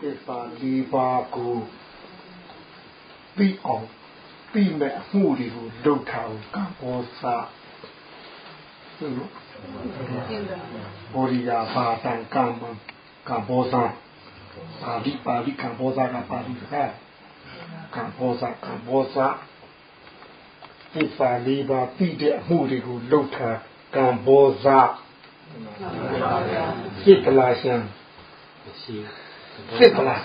သစ္စာလေးပါးကိုပြီးအောင်ပြီးမဲ့အမှုတွေကိုလုပ်ထားအောင်ကံဘောစာဟုတ်လို့ဘောရိယာဘာတံကံမကံဘောစာပါဠိပါဠိကံဘောစာကပါဠိကကံဘောစာကံဘောစာသစ္စာလေးပါးပြီးတဲ့အမှုတွေကိုလုပ်ထားကံဘောစာစိတ်ကလာရှင် စိတ်ကလာ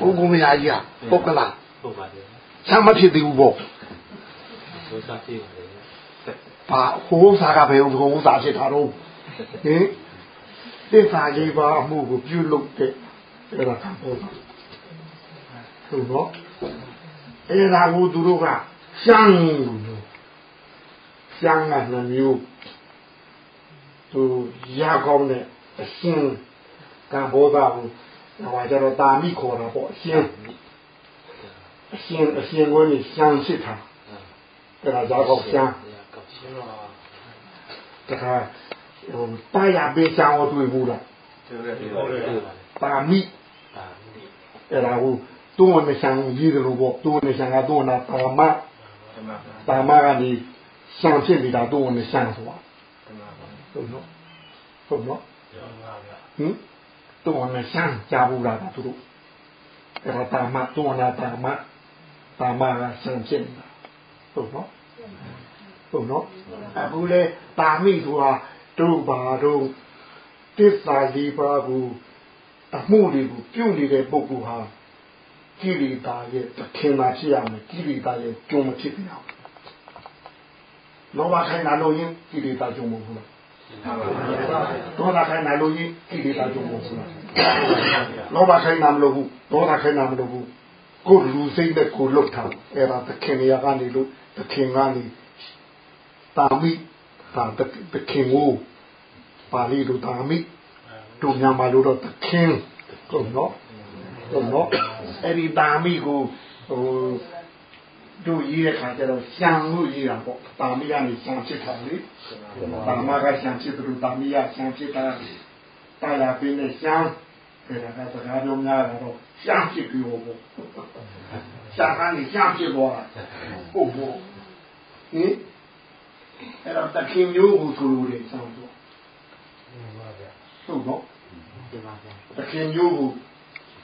ဘုကုမယာကြီးอ่ะပုတ်ကလာဟုတ်ပါတယ်ဆမ်းမဖြစ်သေးဘူးပေါ့ဘုရားပြေပါတယ်ဘာဟိုးစားကဘယ်ဟိုးစားဖြစ်တာတော့ဟင်သစ္စာကြီးပါအမှုကိုပြုလုပ်တဲ့အဲ့ဒါကဘောတာဟုတ်တော့အဲ့ဒါကိုသူတို့ကရှမ်းလို့ရှမ်းကနှမျိုးသူရကောင်းတဲ့အရှင် ကံဘောတာကိုဟိုကျတော့တာမိခေါ်တာပေါ့အရှင်အရှင်အရှင်ကိုနေရှမ်းစစ်တာအဲ့ဒါကြောက်ရှမ်းတခါဟိုတာယာပေးချောင်းတွေ့ဘူးလားတာမိအဲ့ဒါကိုတွန်းနေဆောင်ရေးတယ်လို့ပေါ့တွန်းနေဆောင်ကတွန်းတာတာမတာ မကနေရှမ်းဖြစ်နေတာတွန်းနေဆောင်ဆိုတာဟုတ်နော်ဟုတ်နော်ဟင်တွန်းနေဆောင်ကြားဘူးလားသူတို့အဲ့ဒါတာမတွန်းတာတာမတာမကရှမ်းဖြစ်နေတာဟုတ်နော်ဟုတ်နော်အခုလေတာမိဆိုတာတို့ပါတို့တစ္ဆာလေးပါးကိုအမှုတွေကိုပြုနေတဲ့ပုဂ္ဂိုလ်ဟာကိရိတာရဲ့တခင်သာရှိရမယ်ကိရိတာရဲ့ကျုံမဖြစ်ပြအောင်လောဘခိုင်းတာလို့ရင်ကိရိတာကျုံမဟုတ်ဘူး ဒေါသခိုင်းတာလို့ရင်ကိရိတာကျုံမဟုတ်ဘူးလောဘခိုင်းတာမလို့ဘူးဒေါသခိုင်းတာမလို့ဘူးကိုလူစိတ်နဲ့ကိုလွတ်ထားအဲ့ဒါတခင်ရကနေလို့တခင်ကနေတာမိတာတခင်ကိုပါဠိလိုတာမိတို့မြန်မာလိုတော့တခင်ဟုတ်နော်ဟုတ်နော်အဲ့ဒီတာမိကိုဟို တို့ရေးတဲ့ခါကျတော့ရှံလို့ရေးတာပေါ့တာမိကနေရှံဖြစ်တာလေတာမကရှံဖြစ်တယ်တာမိကရှံဖြစ်တာတာယာပင်းနဲ့ရှံအဲ့ဒါကစကားပြောများတော့ရှံဖြစ်ပြီးတော့ပေါ့ရှံကနေရှံဖြစ်သွားတာဟုတ်ပေါ့ဟင်အဲ့တော့တခင်မျိုးကိုဆိုလိုတယ်ဆောင်းတော့ဟုတ်တော့တခင်မျိုးကို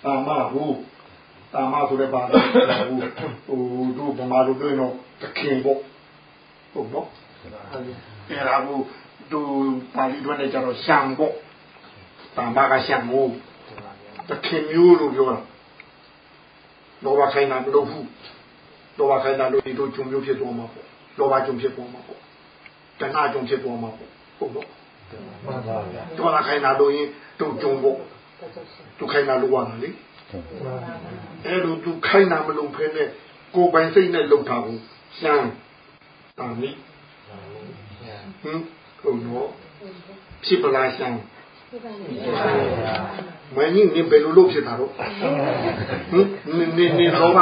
တာမကိုတာ မဆိုတဲ့ပါဠိဟိုဟိုတို့ဗမာလိုပြောရင်တော့တခင်ပေါ့ဟုတ်တော့အဲ့ဒါကိုတို့ပါဠိတွက်နေကြတော့ရှံပေါ့တာမကရှံမို့တခင်မျိုးလို့ပြောတာလောဘခိုင်းတာမလုပ်ဘူးလောဘခိုင်းတာလို့ဒီတို့ဂျုံမျိုးဖြစ်သွားမှာပေါ့လောဘဂျုံဖြစ်သွားမှာပေါ့တဏှာဂျုံဖြစ်သွားမှာပေါ့ဟုတ်တော့မှန်ပါဗျာဒေါသခိုင်းတာလို့ရင်တို့ဂျုံပေါ့တို့ခိုင်းတာလို့ရတာလေ အဲ့လိုသူခိုင်းတာမလုပ်ဖဲနဲ့ကိုယ်ပိုင်စိတ်နဲ့လုပ်တာကိုရှမ်းတာမိဟင်ဟုတ်တော့ဖြစ်ပလားရှမ်းမင်းကြီးနေဘယ်လိုလုပ်ဖြစ်တာတော့ဟင်နေနေလောဘ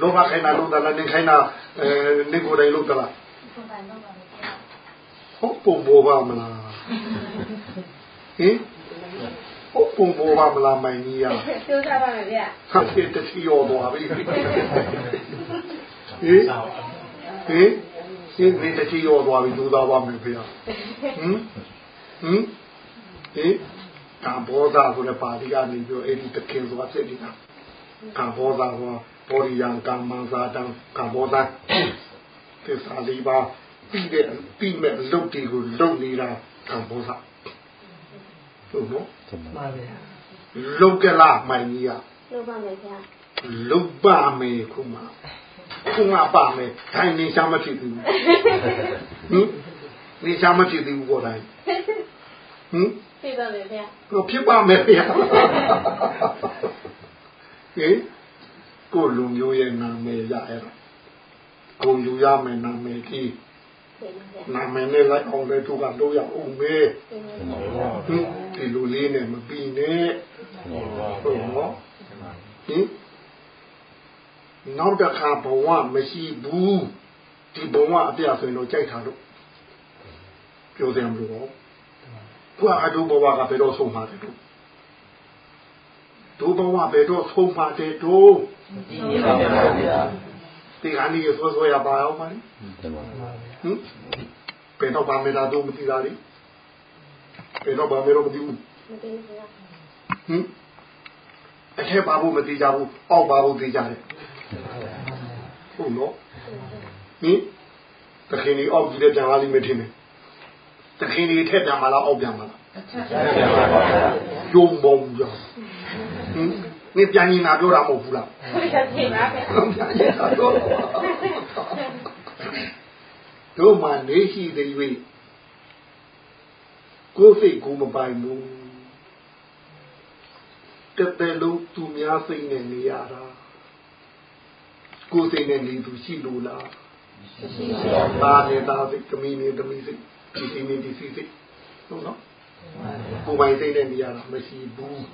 လောဘခိုင်းတာလုပ်တာလားနေခိုင်းတာအဲနေကိုယ်တိုင်လုပ်တာလားဟုတ်ပုံပေါ်ပါမလားဟင် ဟုတ်ပုံပေါ်ပါမလားမိုင်ကြီးရကျိုးစားပါမယ်ဗျဟာဖြစ်တတိယောသွားပြီဟင်ဟင်ရှင်းနေတတိယောသွားပြီကျိုးစားပါမယ်ဖေဟင်ဟင်ဟင်ကာဘောဇာဆိုတဲ့ပါဠိကနေပြောအဲ့ဒီတခင်ဆိုတာဖြစ်နေတာကာဘောဇာဟောဘောရိယံကာမန်ဇာတံကာဘောဇာသစ္စာလေးပါပြီးတဲ့ပြီးမဲ့လုတ်တွေကိုလုတ်နေတာကာဘောဇာ ဟုတ်နော်မှန်ပါဗျာလုတ်ကလားမိုင်ကြီးကလုတ်ပါမယ်ဗျာလုတ်ပါမယ်ခုမှခုမှပါမယ်ခိုင်းနေရှာမဖြစ်ဘူးဟင်နေရှာမဖြစ်ဘူးကိုယ်တိုင်ဟင်ဖြစ်ပါမယ်ဗျာကိုဖြစ်ပါမယ်ဗျာဟင်ကိုလူမျိုးရဲ့နာမည်ရအဲ့ဒါကိုယူရမယ်နာမည်ကြီး နာမည်နဲ့လိုက်အောင်လဲသူကတို့ရအောင်ပဲဟင်ဒီလိုလေးနဲ့မပြီးနဲ့ဟုတ်နော်ဟင်နောက်တစ်ခါဘဝမရှိဘူးဒီဘဝအပြဆိုရင်တော့ကြိုက်တာလို့ပြောတယ်မလို့ကိုကအတူဘဝကဘယ်တော့ဆုံးမှာလဲလို့ဟဒုဘဝပဲတော့ဆုံးပါတယ်တို့ဒီပါဗျာဒီကနေ့ဆွဆွရပါအောင်ပါ ဟင်ဘယ်တော့ပါမေတာတို့မသိတာလေဘယ်တော့ပါမေတော့မသိဘူးမသိဘူးဟင်အထက်ပါဖို့မသိကြဘူးအောက်ပါဖို့သိကြတယ်ဟုတ်နော်ဟင်တခင်ကြီးအောက်ကြီးတဲ့ကြံလာလိမ့်မယ်ထင်တယ်တခင်ကြီးထက်ပြန်မလားအောက်ပြန်မလားယုံမုံကြောင့်ဟင်နေပြန်ရင်နာပြောတာမဟုတ်ဘူးလားဟုတ်တယ်ပြင်ပါဗျာပြန်ရင်နာပြောတို့ မှနေရှိသေး၍ကိုယ်စိတ်ကိုမပိုင်ဘူးတသက်လုံးသူများစိတ်နဲ့နေရတာကိုယ်စိတ်နဲ့နေသူရှိလို့လားရှိပါဘူး။ဒါနဲ့ဒါစိတ်သမီးနဲ့သမီးစိတ်ဒီစိတ်နဲ့ဒီစိတ်ဟုတ်နော်ကိုယ်ပိုင်စိတ်နဲ့နေရတာမရှိဘူး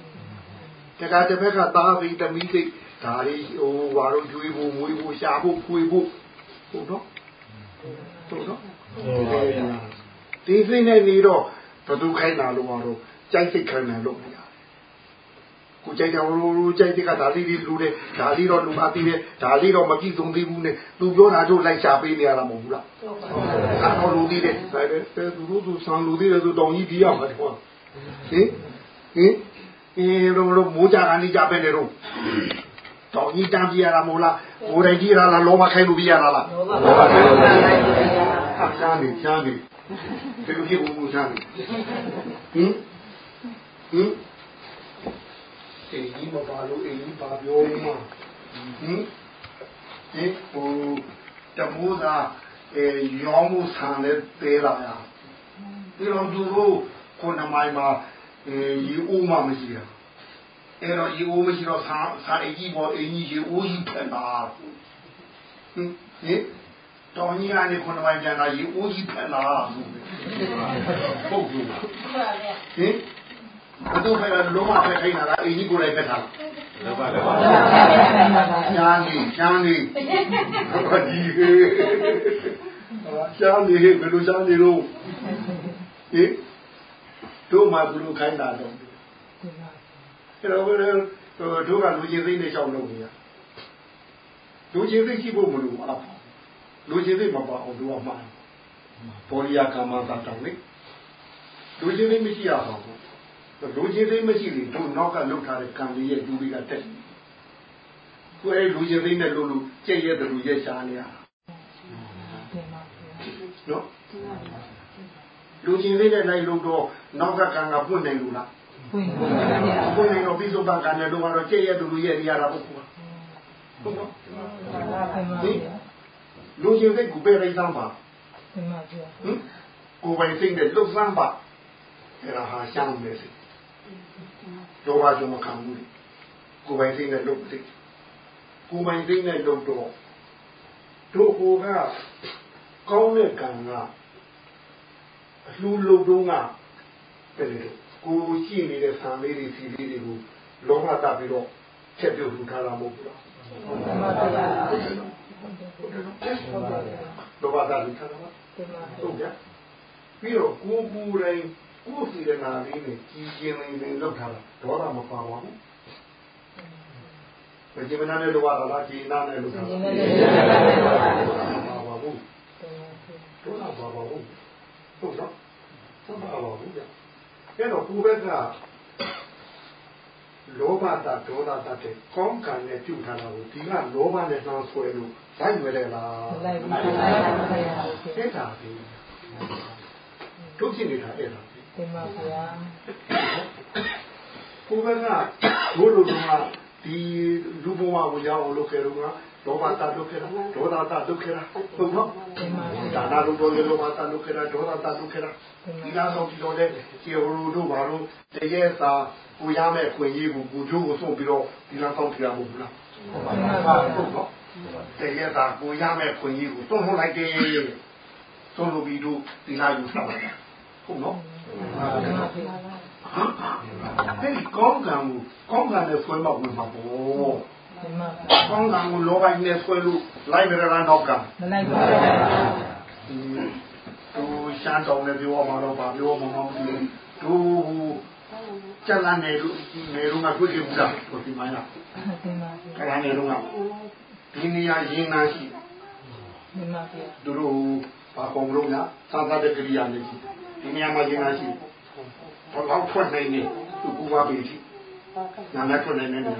တခါတစ်ဖက်ကသားပြီးသမီးစိတ်ဒါလေးဟိုဝါတော့ကျွေးဖို့မွေးဖို့ရှာဖို့ဖွေဖို့ဟုတ်နော်ဟု တ်နော်ဒီစိတ်နဲ့နေတော့ဘသူခိုင်းတာလို့တော့ကြိုက်စိတ်ခိုင်းတယ်လို့မရကိုကြိုက်တယ်လို့ကြိုက်တဲ့ကဒါလေးလေးလူတယ်ဒါလေးတော့လူအပ်သေးတယ်ဒါလေးတော့မကြည့်သုံးသေးဘူးနဲ့သူပြောတာတို့လိုက်ရှာပေးနေရတာမဟုတ်ဘူးလားဟုတ်ပါဘူးအဲ့တော့လူသေးတယ်ဒါပဲသူတို့သူဆံလူသေးတယ်ဆိုတောင်ကြီးဒီရောက်မှာတော့ဟင်ဟင်အေးတို့တို့မိုးကြကနေကြပဲနေတော့တောင်ကြီးတန်းပြရတာမဟုတ်လားကိုယ်တိုင်ကြည့်ရလားလောဘခိုင်းလို့ပြရတာလားလောဘခိုင်းလို့ပြ ရတာချမ်းနေချမ်းနေဒီလိုဖြစ်ဘူးချမ်းနေဟင်ဟင်အိမ်ကြီးမပါလို့အိမ်ကြီးပါပြောမှဟင်ဒီဟိုတမိုးသာအဲရောင်းမှုဆန်လဲသေးလာရဒီတော့သူတို့ခုနမိုင်းမှာအဲရေအိုးမှမရှိတာအဲ့တော့ရေအိုးမရှိတော့ဆာဆာအိမ်ကြီးပေါ်အိမ်ကြီးရေအိုးကြီးထွက်လာဟင် ဟင်တော်ကြီးကနေခုနမိုင်းပြန်လာရေအိုးကြီးထွက်လာဟုတ်ဘူးဟင်ဘသူပဲလုံးဝပဲခိုင်းတာလားအိမ်ကြီးကိုယ်လိုက်ပဲထားလားလောဘလောဘရှားနေရှားနေဘာဒီရှားနေဘယ်လိုရှားနေလို့ဟင်တို့မှဘလို့ခိုင်းတာတော့အဲ့တော့ဘယ်လိုတို့ကလူချင်းသိနေရှောက်လို့နေရလူချင်းသိရှိဖို့မလိုအားလူ ချင်းသိမပါအောင်တို့ကမှားပေါ်ရိယာကာမသာတောင်းလေလူချင်းသိမရှိရအောင်လူချင်းသိမရှိရင်တို့နောက်ကလုတ်ထားတဲ့ကံလေးရဲ့ဒူတွေကတက်ကိုယ်အဲ့လူချင်းသိနဲ့လို့လို့ကြက်ရဲ့တူရဲ့ရှားနေရနော်လူချင်းသိနဲ့လိုက်လို့တော့နောက်ကကံကပွင့်နိုင်လို့လားပွင့်ပွင့်နိုင်တော့ပြီးဆုံးပါကံနဲ့တော့တော့ကြက်ရဲ့တူရဲ့နေရတာပေါ့ကွာဟုတ်နော် လူချင်းသိကိုပဲရိတ်သမ်းပါဟင်ကိုယ်ပိုင်စိတ်နဲ့လှုပ်သမ်းပါအဲ့ဒါဟာရှောင်းနေစိတ်လောဘကြောင့်မခံဘူးကိုယ်ပိုင်စိတ်နဲ့လုပ်တယ်ကိုယ်ပိုင်စိတ်နဲ့လုပ်တော့တို့ဟိုကကောင်းတဲ့ကံကအလှူလုပ်တော့ကပဲလေကိုရှိနေတဲ့ဆံလေးတွေစီလေးတွေကိုလောဘတာပြီးတော့ချက်ပြုတ်ထူထားတာမဟုတ်ဘူးလား လောဘတာပြီးထားတာဟုတ်ကြပြီးတော့ကိုယ်ကိုယ်တိုင်ကိုယ်စီရနာလေးနဲ့ကြီးကျင်းနေနေလောက်ထားတာဒေါသမပါပါဘူးမကြည်မနာနဲ့လောရတာကြီးနာနဲ့လောက်ထားတာပါပါဘူးဒေါသပါပါဘူးဟုတ်နော်သဘာဝဘူးကြအဲ့တော့ကိုယ်ဘက်က လောဘတာဒေါသတာတဲ့ကောင်းကံနဲ့ပြုထားတာကိုဒီကလောဘနဲ့နှောင်းဆွဲလို့လိုက်ရွယ်တယ်လားလိုက်ပါဘူးအဲ့ဒါဒီတို့ဖြစ်နေတာအဲ့ဒါတင်ပါဗျာဘုရားကဘိုးလိုကဒီလူဘဝကိုရောက်အောင်လုပ်ခဲ့တော့က ဒေါမတာဒုက္ခရာဒေါသတာဒုက္ခရာဟုတ်နော်ဒါနာလို့တော့လောဘတာဒုက္ခရာဒေါသတာဒုက္ခရာဒီလားတော့ဒီတော့လေကျေဟိုတို့ဘာလို့တရေစာကိုရမဲ့ခွင့်ရေးကိုကိုတို့ကို送ပြီးတော့ဒီလားတောက်ထရမဟုတ်ဘူးလားဟုတ်ပါဘူးဟုတ်နော်တရေစာကိုရမဲ့ခွင့်ရေးကိုသုံးထုတ်လိုက်တယ်သုံးလို့ပြီးတို့ဒီလားယူဆောင်လိုက်ဟုတ်နော်ဟမ်ဒီကောင်းကံကိုကောင်းကံနဲ့ဖွင့်မဝင်မှာပေါ့ ကောင်းကံကိုလောဘကြီးနဲ့ဆွဲလို့လိုက်ကြတာနောက်ကမလိုက်ပါဘူးသူရှမ်းတောင်းနဲ့ပြောမှာတော့ဗာပြောမှာမဟုတ်ဘူးသူကျန်လာနေလို့နေတော့ငါတွေ့ခဲ့ဘူးလားကိုဒီမိုင်းလားကျန်လာနေတော့ငါဒီနေရာရင်းနာရှိမှန်ပါဗျာသူတို့ဘာကုန်လို့ညာသာသတကရိယာလေးရှိဒီနေရာမှာရင်းနာရှိဘာလို့ထွက်နိုင်နေသူကူပါပြီရှိညာနဲ့ထွက်နိုင်နေတယ်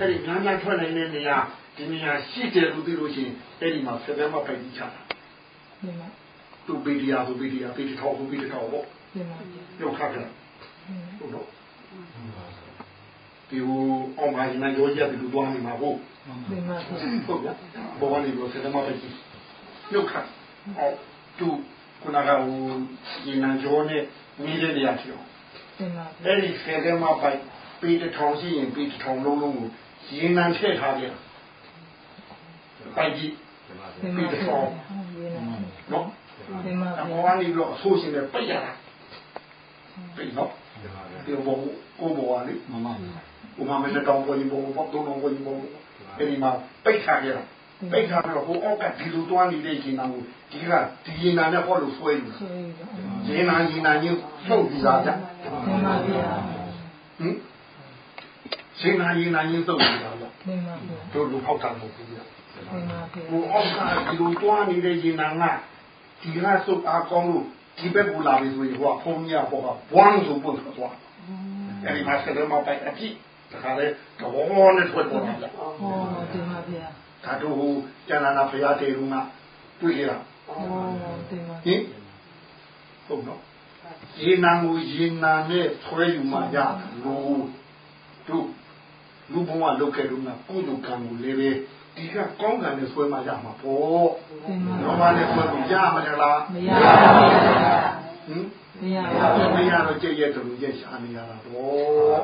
အဲ့ဒီညာနဲ့ထွက်နိုင်တဲ့နေရာဒီနေရာရှိတယ်လို့သိလို့ရှိရင်အဲ့ဒီမှာဆက်သက်မပိုက်ကြချတာသူဗီဒီယာသူဗီဒီယာဗီဒီထောက်သူဗီဒီထောက်ပေါ့ရုပ်ခတ်တယ်ဟုတ်တော့ဒီဟိုအောင်ပါရင်ကြောကြတယ်လို့တွားနေမှာဟုတ်ဟုတ်ဗျာဘောကနေလို့ဆက်သက်မပိုက်ကြည့်ရုပ်ခတ်အော်သူခုနကဟိုဒီနံကြောနဲ့မိတဲ့နေရာချီအောင်အဲ့ဒီဆက်သက်မပိုက် ပေတထောင်ရှိရင်ပေတထောင်လုံးလုံးကိုရေနံထည့်ထားကြပိုက်ကြည့်ပေတထောင်နော်ဒီမှာဘောကနေပြီးတော့အဆိုးရှင်နဲ့ပိတ်ရတာပိတ်နော်ဒီဘောကိုဘောကလေမမဥမာမနဲ့တောင်းပေါ်ရင်ဘောဘောတုံးတော်ကိုရင်ဘောအဲဒီမှာပိတ်ထားရတာပိတ်ထားပြီးတော့ဟိုအောက်ကဒီလိုတွန်းနေတဲ့ရှင်နာကိုဒီကဒီရင်နာနဲ့ဟောလို့ဆွဲယူရင်နာရင်နာချင်းလှုပ်ပြီးသားဗျမှန်ပါဗျာဟင် ရှင်နာရင်နာချင်းသုတ်နေတာဗျမှန်ပါဗျာတို့လူဖောက်တာမဟုတ်ဘူးဗျမှန်ပါဗျာဟိုအောက်ကဒီလိုတွန်းနေတဲ့ရင်နာကဒီကစုပ်အားကောင်းလို့ဒီဘက်ကိုလာပြီဆိုရင်ဟိုကဖုံးကြီးကဟိုကဘွမ်းဆိုပုတ်သွားအဲ့ဒီမှာဆက်တော့မပိုက်အကြည့်ဒါကြတဲ့တော့နဲ့ထွက်ပေါ်လာတာဟောဒီမှာဗျာဒါတို့ဟိုကျန်လာနာဖရာတေရုံကတွေ့ရတာဟောဒီမှာဟင်ဟုတ်နော်ရေနံကိုရေနံနဲ့ဆွဲယူမှရလို့တို့ လူဘဝလုတ်ခဲ့လို့ကကုသိုလ်ကံကိုလည်းပဲဒီကကောင်းကံနဲ့ဆွဲမှရမှာပေါ့လောဘနဲ့ဆွဲလို့ရမှာလားမရပါဘူးဟင်မရပါဘူးမရတော့ကြည့်ရတူရဲ့ရှာနေရတာပေါ့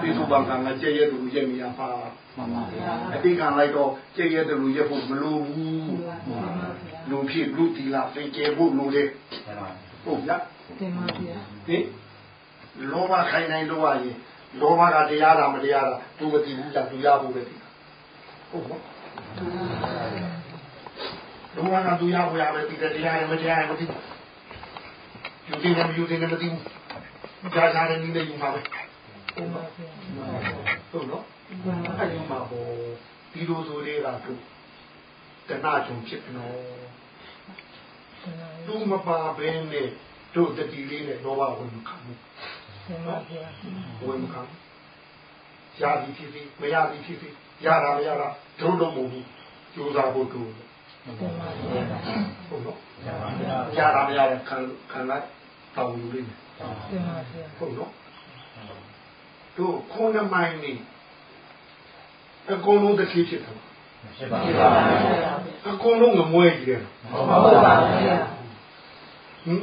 ဒီလိုဘာကံကကြည့်ရတူရဲ့နေရပါမှန်ပါဗျာအတိကံလိုက်တော့ကြည့်ရတူရဲ့ဖို့မလိုဘူးလူဖြစ်လူတီလာသင်ကျေဖို့လိုတယ်ဟုတ်ဗျာတင်ပါဗျာဟင်လောဘခိုင်းနိုင်လို့ရရင် လောဘကတရားတာမတရားတာသူမသိဘူးလားသူရဖို့ပဲသိဟုတ်ပါလောဘကသူရဖို့ရပဲဒီတရားရမတရားရမသိယူသေးတယ်မယူသေးတယ်မသိဘူးကြားကြားနဲ့နည်းနဲ့ယူမှာပဲဟုတ်ပါဟုတ်နော်အဲ့ဒီမှာဟိုဒီလိုဆိုလေးကသူတဏှာချုံဖြစ်နော်သူမပါဘဲနဲ့တို့တတိလေးနဲ့လောဘဝင်ခံမှု ဝင်ခံရသည်ဖြစ်ဖြစ်မရသည်ဖြစ်ဖြစ်ရတာမရတာတို့တော့မဟုတ်ဘူးကြိုးစားဖို့တို့ဟုတ်နော်ရတာမရတဲ့ခံခံလိုက်တောင်းယူလိမ့်မယ်ဟုတ်နော်တို့ခုနမိုင်းနေအကုန်လုံးတစ်ခေတ်ဖြစ်တယ်ဖြစ်ပါဘူးအကုန်လုံးငမွဲကြီးတယ်ဟုတ်ပါဘူးဟင်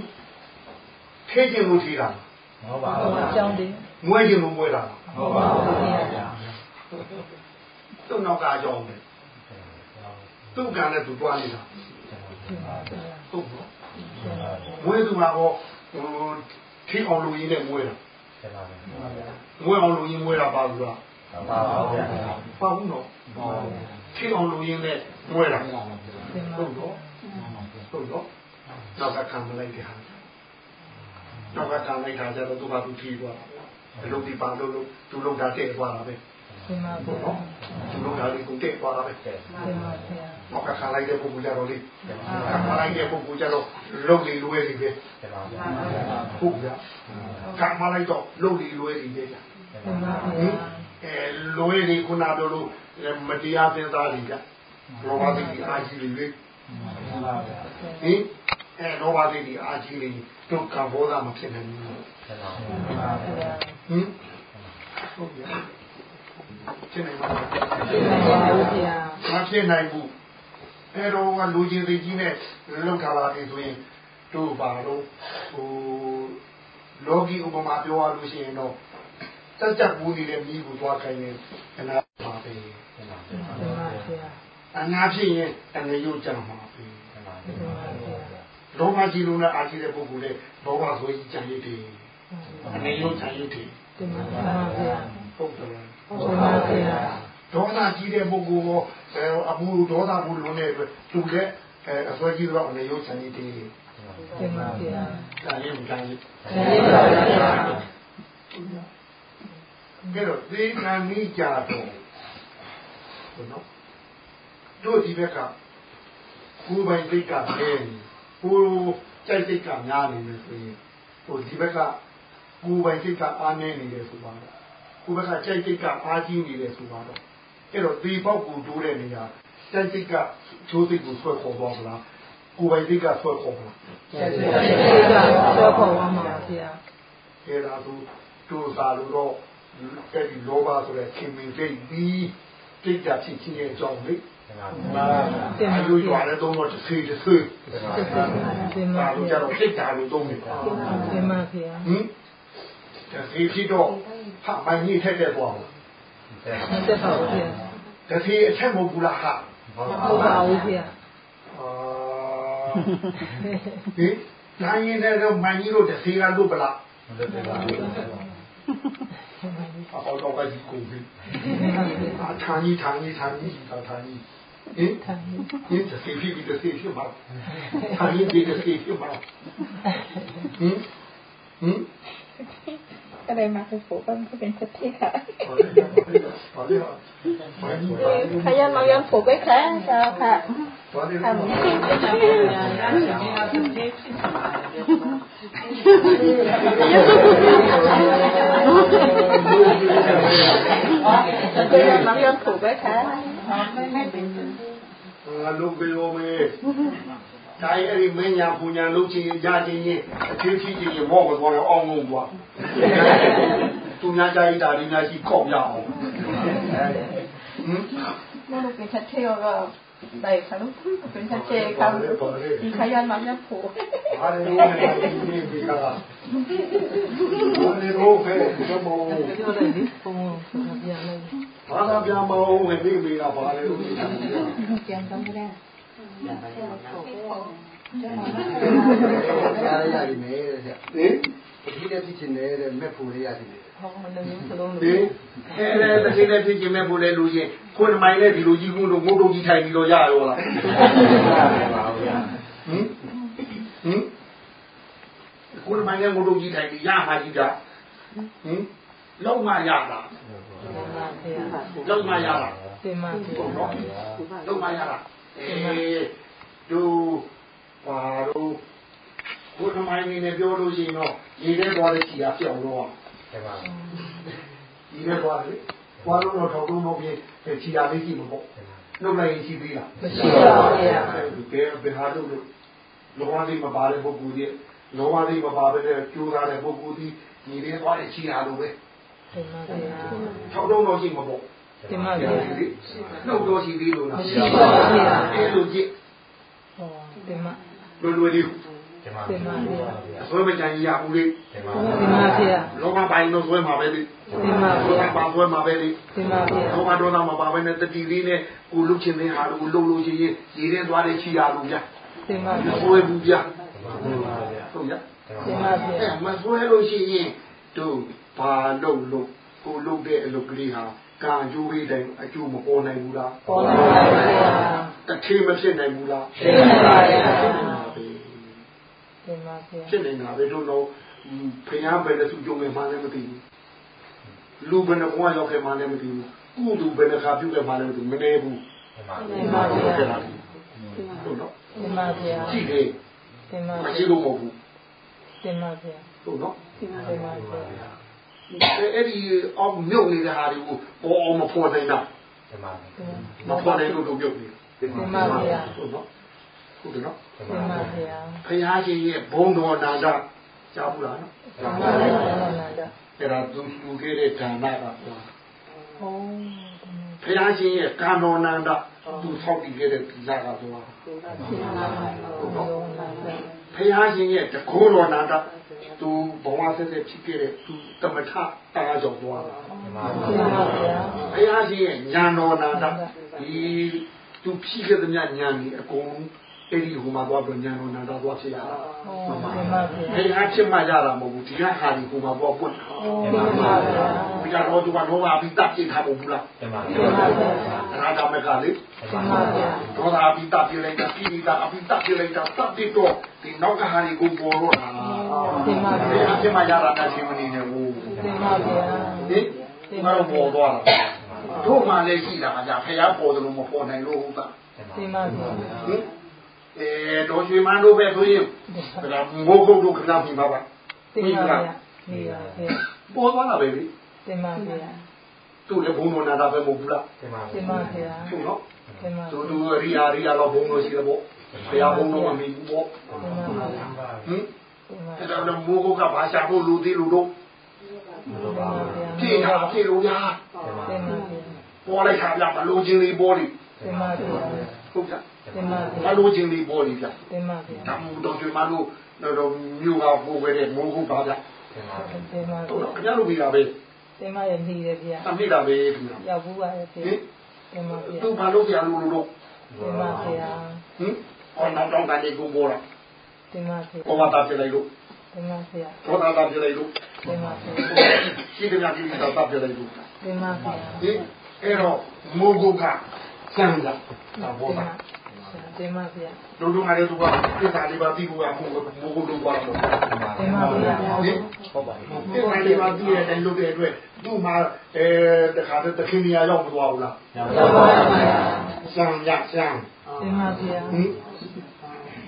ထဲကျင်လို့ရှိတာ ဟုတ်ပါဘူးအကြောင်းတင်းမွဲကျင်လို့မွဲတာဟုတ်ပါဘူးသူ့နောက်ကအကြောင်းပဲသူ့ကံနဲ့သူတွားနေတာဟုတ်ပါမွေးသူမှာဟောဟိုထိအောင်လူရင်းနဲ့မွေးတာမွေးအောင်လူရင်းမွေးတာပါဘူးလားပါပါဗျာပါဘူးနော်ထိအောင်လူရင်းနဲ့မွေးတာဟုတ်တော့ဟုတ်တော့တော့ကခံမလိုက်တဲ့ဟာ တော့ကခံလိုက်တာကြတော့သူကသူထီးသွားတာဘယ်လိုဒီပါလို့သူလောက်တာတဲ့သွားတာပဲဒီမှာပေါ့နော်သူတို့ဒါလေးကိုတက်သွားတာပဲဒီမှာဆရာတော့ကခါလိုက်တဲ့ပုဂ္ဂိုလ်ကြတော့လေခါလိုက်တဲ့ပုဂ္ဂိုလ်ကြတော့လုံလီလွဲနေပဲဟုတ်ပြခါမလိုက်တော့လုံလီလွဲနေတယ်ကြာအဲလွဲနေခုနပြောလို့မတရားသင်သားတွေကြလောဘတိအာကြီးတွေလေဟင် အဲလောဘတိအာကြီးတွေတို့ကဘောဓမဖြစ်နိုင်ဘူးဟင်ဟုတ်ပြဖြစ်နိုင်ပါ့မဖြစ်နိုင်ဘူးအဲတော့ကလူကြီးသိကြီးနဲ့လောက်ထားပါလေဆိုရင်တို့ပါတော့ဟိုလောကီဥပမာပြောရလို့ရှိရင်တော့တက်ကြဘူးနေတဲ့မိကိုသွားခိုင်းနေခဏပါပဲအနာဖြစ်ရင်တငရုပ်ကြမှာ ပဲလောဘကြီးလုံးနဲ့အာကြီးတဲ့ပုဂ္ဂိုလ်နဲ့လောဘဆိုကြီးကြံရည်တယ်အနေရုပ်ကြံရည်တယ်ဟုတ်တယ်ဟုတ်ပါဗျာဒေါသကြီးတဲ့ပုဂ္ဂိုလ်ကိုအပူဒေါသဘူးလုံးနဲ့သူလည်းအစွဲကြီးတော့အနေရုပ်ဆန်ကြီးတည်တင်ပါဗျာဒါရင်မကန်ဘူးတင်ပါဗျာကဲတော့သေခံမိကြတော့ဘုနော်တို့ဒီဘက်ကကိုယ်ပိုင်စိတ်ကလဲ ကိုကြိုက်စိတ်ကများနေတယ်ဆိုရင်ဟိုဒီဘက်ကကိုယ်ပိုင်စိတ်ကအားနေနေတယ်ဆိုပါတော့ကိုယ်ဘက်ကကြိုက်စိတ်ကအားကြီးနေတယ်ဆိုပါတော့အဲ့တော့ဒီပေါက်ကိုတိုးတဲ့နေရာကြိုက်စိတ်ကချိုးစိတ်ကိုဆွဲခေါ်သွားမလားကိုယ်ပိုင်စိတ်ကဆွဲခေါ်မလားကျေးဇူးပါဆောခေါ်ပါမှာဗျာအဲ့ဒါသူတို့စာလို့တော့အဲ့ဒီလောဘဆိုတဲ့ခင်မင်စိတ်ဒီစိတ်ကြဖြစ်ခြင်းရဲ့အကြောင်းလေ တင်အပါယူဗျာရွာတဲ့သုံးတော့တစ်ဆေးတစ်ဆေးတင်ပါဒါလို့ကြဗျာတော့စိတ်ဓာတ်လို့သုံးနေတာတင်ပါဗျာဟင်တစ်ဆေးဖြစ်တော့ဟာမိုင်းကြီးထက်တဲ့ပေါ့မတက်ပါဘူးဗျာတစ်ဆေးအချက်မဟုတ်ဘူးလားဟာဟုတ်ပါဘူးဗျာအာဟင်နိုင်ရင်လည်းမိုင်းကြီးတို့တစ်ဆေးကလွတ်ပလားအဟောတော့ကကြီးကိုပြီအထာကြီးထာကြီးထာကြီးထာထာကြီးဟင်ထိုင်ဒီတစ်ဆေး 嗯，你这谁去？你这谁去嘛？他你个谁去嘛？嗯。嗯，他来买些土，他们边土地卡，哈哈哈哈哈。他要，他要土可以卡，是吧？哈哈。啊，这样口白开，没没没。啊，路给我们。ဒါအဲ့ဒီမင်းညာပူညာလုပ်ချင်းရချင်းချင်းအချင်းချင်းချင်းဘောကသွားတော့အောင်းငုံသွားသူများကြိုက်တာဒီများရှိကောက်ရအောင်ဟမ်မလို့ပြချက်ထဲရော dai saluto pensa che cavolo il cagliano ma mi ha po alleluia significa alleluia diciamo ma la abbiamo un enigma ma alleluia pianto bene ရရရနေတယ်ဗျ။ဟင် တတိလည်းဖြစ်ချင်တယ်တဲ့မဲ့ဖို့လေးရတယ်ဟောမလို့စလုံးလို့အဲတတိလည်းဖြစ်ချင်မဲ့ဖို့လည်းလူချင်းခွန်းမိုင်လည်းဒီလိုကြီးကုန်းတို့ငုတ်တုံးကြီးထိုင်ပြီးတော့ရရောလားဟင်ဟင်ခွန်းမိုင်လည်းငုတ်တုံးကြီးထိုင်ပြီးရမှာကြီးတာဟင်လောက်မှရတာလောက်မှရတာတင်မပေါ့နော်လောက်မှရတာအေးတို့ပါတို့ ကိုယ်မိုင်းနဲ့ပြောလို့ရှိရင်တော့ရေထဲသွားတဲ့ခြေကပြောင်းတော့ဒီထဲသွားတယ်သွားလို့တော့ထောက်တော့မပြည့်ခြေရလေးရှိမှာပေါ့နှုတ်လိုက်ရင်ရှိသေးလားမရှိပါဘူးဗျာဘယ်ဘယ်ဟာလို့လောဘလေးမပါတဲ့ပုဂ္ဂိုလ်ကြီးလောဘလေးမပါဘဲနဲ့ကျိုးထားတဲ့ပုဂ္ဂိုလ်ကြီးညီလေးသွားတဲ့ခြေရလို့ပဲတင်ပါဗျာထောက်တော့တော့ရှိမှာပေါ့တင်ပါဗျာနှုတ်တော့ရှိသေးလို့လားမရှိပါဘူးဗျာအဲ့လိုကြည့်ဟောတင်ပါလွယ်လွယ်လေး တင်ပါဗျာအစွဲမကြံရဘူးလေတင်ပါဗျာလောဘပိုင်းတော့ဆွဲမှာပဲလေတင်ပါလောဗျာဘပါဆွဲမှာပဲလေတင်ပါဗျာလောဘဒေါသမပါဘဲနဲ့တတိလေးနဲ့ကိုလုချင်တဲ့ဟာကိုလှုပ်လို့ရှိရင်ရေထဲသွားတဲ့ခြေရလို့ဗျာတင်ပါမဗျာဆွဲဘူးဗျာဟုတ်ဗျာတင်ပါဗျာအဲမဆွဲလို့ရှိရင်တို့ဘာလုပ်လို့ကိုလုပ်တဲ့အလုပ်ကလေးဟာကံကျိုးပေးတယ်အကျိုးမပေါ်နိုင်ဘူးလားပေါ်လာပါဗျာတထေးမဖြစ်နိုင်ဘူးလားတင်ပါဗျာ ဖြစ်နေတာပဲတင်ပါဗျာဖြစ်နေတာပဲတို့တော့ဖယားပဲတဲ့သူကြုံနေမှလည်းမသိဘူးလူဘယ်နှဘဝရောက်ခဲ့မှလည်းမသိဘူးကုလူဘယ်နှခါပြုတ်ခဲ့မှလည်းမသိဘူးမနေဘူးတင်ပါဗျာဖြစ်လာပြီဟုတ်တော့တင်ပါဗျာရှိတယ်တင်ပါမရှိလို့မဟုတ်ဘူးတင်ပါဗျာဟုတ်နော်တင်ပါဗျာအဲ့ဒီအောက်မြုပ်နေတဲ့ဟာတွေကိုပေါ်အောင်မဖော်နိုင်တာမဖော်နိုင်လို့တို့မြုပ်နေတင်ပါဗျာဟုတ်နော် ဟုတ်တယ်နော်တင်ပါဗျာဖယားရှင်ရဲ့ဘုံတော်နာတာကြားဘူးလားနော်တင်ပါဗျာနာတာအဲ့ဒါသူလူခဲ့တဲ့ဒါနကဟောဟောဖယားရှင်ရဲ့ကာနောနန္ဒသူဆောက်တည်ခဲ့တဲ့ဒီလာကဆိုတာရောနာတာဖယားရှင်ရဲ့တကိုးတော်နန္ဒသူဘဝဆက်ဆက်ဖြစ်ခဲ့တဲ့သူတမထတာကြောင့်သွားတာတင်ပါဗျာဘုရားရှင်ရဲ့ညာတော်နာတာဒီသူဖြစ်ခဲ့တဲ့ညာညာကြီးအကုန် အဲ့ဒီဟိုမှာသွားပြီးညာတော်နာတာသွားဖြစ်ရတာဟောတင်ပါဗျာဘုရားဖြစ်မှရတာမဟုတ်ဘူးဒီကဟာဒီဟိုမှာသွားပွင့်တာတင်ပါဗျာဘုရားတော်သူကတော့ဘာပြီးတပ်ပြထားဖို့ဘူးလားတင်ပါဗျာအနာဂမကလေတင်ပါဗျာတော်သာပြီးတပ်ပြလိုက်တာပြီးတာအပြီးတပ်ပြလိုက်တာတပ်ပြတော့ဒီနောက်ကဟာဒီကိုပေါ်တော့တာတင်ပါဘုဗျာရားဖြစ်မှရတာတတ်ချင်းမနေနဲ့ဘူးတင်တင်ပါဗျာဟင်ငါတို့ပေါ်သွားတာတို့မှလည်းရှိတာကြာဖះပေါ်တယ်လို့မပေါ်နိုင်လို့ဟုတ်တာတင်ပါဗျာဟင် အဲတော်ရွှေမန်းတို့ပဲဆိုရင်ဒါမိုးကုတ်တို့ခဏပြင်ပါပါတင်ပါဗျာနေပါဗျာပေါ်သွားတာပဲလေတင်ပါဗျာသူ့လည်းဘုံတော်နာတာပဲမဟုတ်ဘူးလားတင်ပါဗျာဟုတ်နော်တင်ပါသူတို့ရိယာရိယာတော့ဘုံတော်ရှိတယ်ပေါ့ဖះဘုံတော်မမီဘူးပေါ့တင်ပါဗျာဟင်တင်ပါအဲ့တော့မိုးကုတ်ကဘာရှာဖို့လူသေးလူတို့ဗျာဖြည့်တာဖြည့်လို့ရတင်ပါဗျာပေါ်လိုက်ခါပြမလို့ချင်းလေးပေါ်လိတင်ပါဗျာဟုတ်ကြ တင်ပါမဗျာလို့ချင်းလေးပေါ်လိပြတင်ပါဗျာတမ်းတော်ကျွေးမလို့တော့မြို့ကပို့ခဲ့တဲ့မိုးကုတ်ပါဗျတင်ပါဟုတ်ဗျာတော့ခင်ဗျားတို့ပြီးတာပဲတင်ပါရဲ့နေတယ်ဗျာအမိတာပဲပြီးတာရောက်ဘူးပါရဲ့ဗျာဟင်တင်ပါဗျာသူဘာလို့ပြန်လို့လို့တင်ပါဗျာဟင်အော်နောက်တော့ကနေကုန်ပေါ်လာတင်ပါဗျာပေါ်မှာတာပြလိုက်လို့တင်ပါဗျာပေါ်တာတာပြလိုက်လို့တင်ပါဗျာရှိတယ်များဒီတာတာပြလိုက်လို့တင်ပါဗျာဟင်အဲ့တော့မိုးကုတ်ကစံလာတာပေါ်တာ တင်ပါဗျာတို့တို့ငါတို့ကပြစ်တာလေးပါပြီးဖို့ကမိုးမိုးကုတ်လို့ပါတော့တင်ပါဗျာဟင်ဟုတ်ပါဘူးပြစ်တာလေးပါပြီးတဲ့တိုင်လုပ်တဲ့အတွက်သူ့မှာအဲတခါတည်းတခင်နေရာရောက်မသွားဘူးလားရောက်ပါဗျာစံရစံတင်ပါဗျာဟင်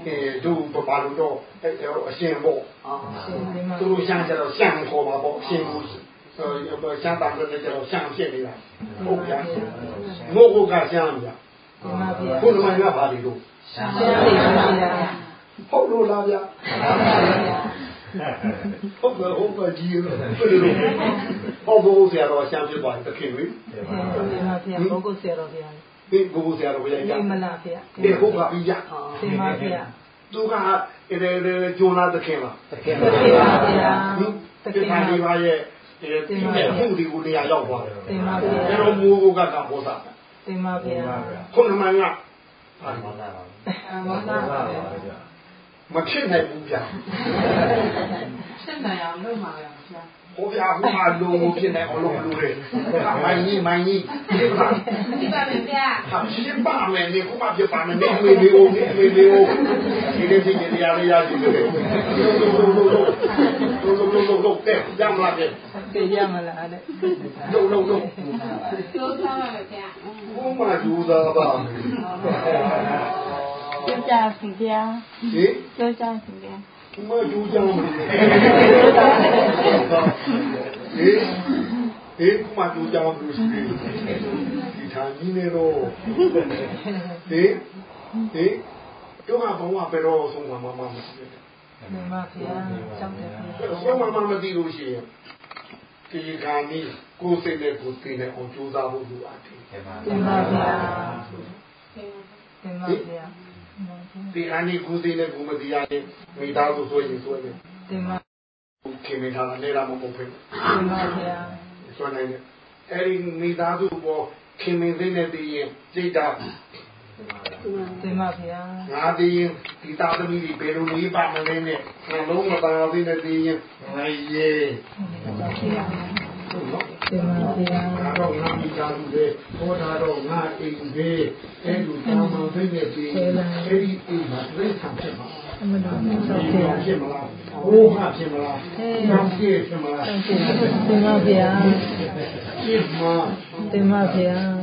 အဲတို့ဘာလို့တော့အရှင်ပေါ့တင်ပါသူတို့ရှမ်းကျတော့ရှမ်းခေါ်ပါပေါ့အရှင်ကိုအဲရှမ်းတန်တဲ့ကျတော့ရှမ်းဖြစ်နေတာဟုတ်ဗျာငို့ကို ကရှမ်းဗျာတင်ပါဗျာဘုရားမကပါလေတို့ရှင်းနေပါဗျာဟုတ်လို့လားဗျာဟုတ်ကဲ့ဟုတ်ကဲ့ကြီးရောဟုတ်ဘုရားဆရာတော်ရှမ်းဖြစ်ပါတယ်တခင်လေတင်ပါဗျာဘုကုဆရာတော်ဗျာဒီဘုရားဆရာတော်ဘုရားနေကြီးမလားဗျာဒီဟုတ်ပါပြီဗျာတင်ပါဗျာသူကအဲဂျွန်လာတခင်လားတင်ပါဗျာတခင်ပါလေးပါရဲ့အဲဒီမဲ့ခုဒီကိုနေရာရောက်သွားတယ်တင်ပါဗျာကျွန်တော်မိုးကိုကကဘောတာ တင်ပါဗျာခုနမှန်ကမောတာပါဗျာမဖြစ်နိုင်ဘူးဗျာဆက်နိုင်အောင်လုပ်မှာပဲဆရာဟိုဗျာဟိုမှာလုံကိုဖြစ်နိုင်အောင်လုပ်လို့လေမိုင်းကြီးမိုင်းကြီးဒီပါဒီပါမယ်ဗျာဟာရှင်းပါမယ်နေခုမှဖြစ်ပါမယ်နေမေမေအိုနေမေမေအိုဒီနေ့ဒီနေ့ရရရကြည့်တယ် လုံးလုံးလုံးလုံးလုံးတဲ့ရမလားတဲ့သိရမလားတဲ့လုံးလုံးလုံးကျိုးစားပါဗျာဘုမကျိုးစားပါကျိုးစားစီဗျာဟေးကျိုးစားစီဗျာဘုမကျိုးစားမလားဟေးဟေးဘုမကျိုးစားမလို့ရှိတယ်ဒီသာကြီးနေတော့ဟေးဟေးတို့ကဘဝဘယ်တော့ဆုံးမှာမှမရှိဘူး တင်ပါဗျာကြောက်တယ်ဗျာဆုံးမမမသိလို့ရှိရင်ဒီကံนี้ကိုယ်စိတ်နဲ့ကိုယ်သိနေအောင်ကြိုးစားဖို့လိုအပ်တယ်တင်ပါဗျာတင်ပါဗျာဒီကံนี้ကိုယ်သိနေကိုယ်မသိရရင်မိသားစုဆိုရင်ဆိုရင်တင်ပါခင်မထားတာနေရာမပုံဖိတ်တင်ပါဗျာဆိုနိုင်တယ်အဲ့ဒီမိသားစုပေါ်ခင်မင်းသိနေသေးရင်စိတ်ဓာတ် တင်ပါဗျာငါသိရင်ဒီသားသမီးတွေဘယ်လိုနေပါမလဲနဲ့နှလုံးမသားသေးနဲ့သိရင်ငါရေနော်တင်ပါဗျာငါတော့ငါမိသားစုတွေဟောတာတော့ငါအိမ်ပဲအဲ့လိုတာမန်သိနေပြီအဲ့ဒီအိမ်မှာသိခံဖြစ်မှာအမတော်ဒီဆောက်လိုပြဖြစ်မလားဘိုးဟာဖြစ်မလားနောင်ဖြစ်ဖြစ်မလားတင်ပါဗျာဖြစ်မှာတင်ပါဗျာ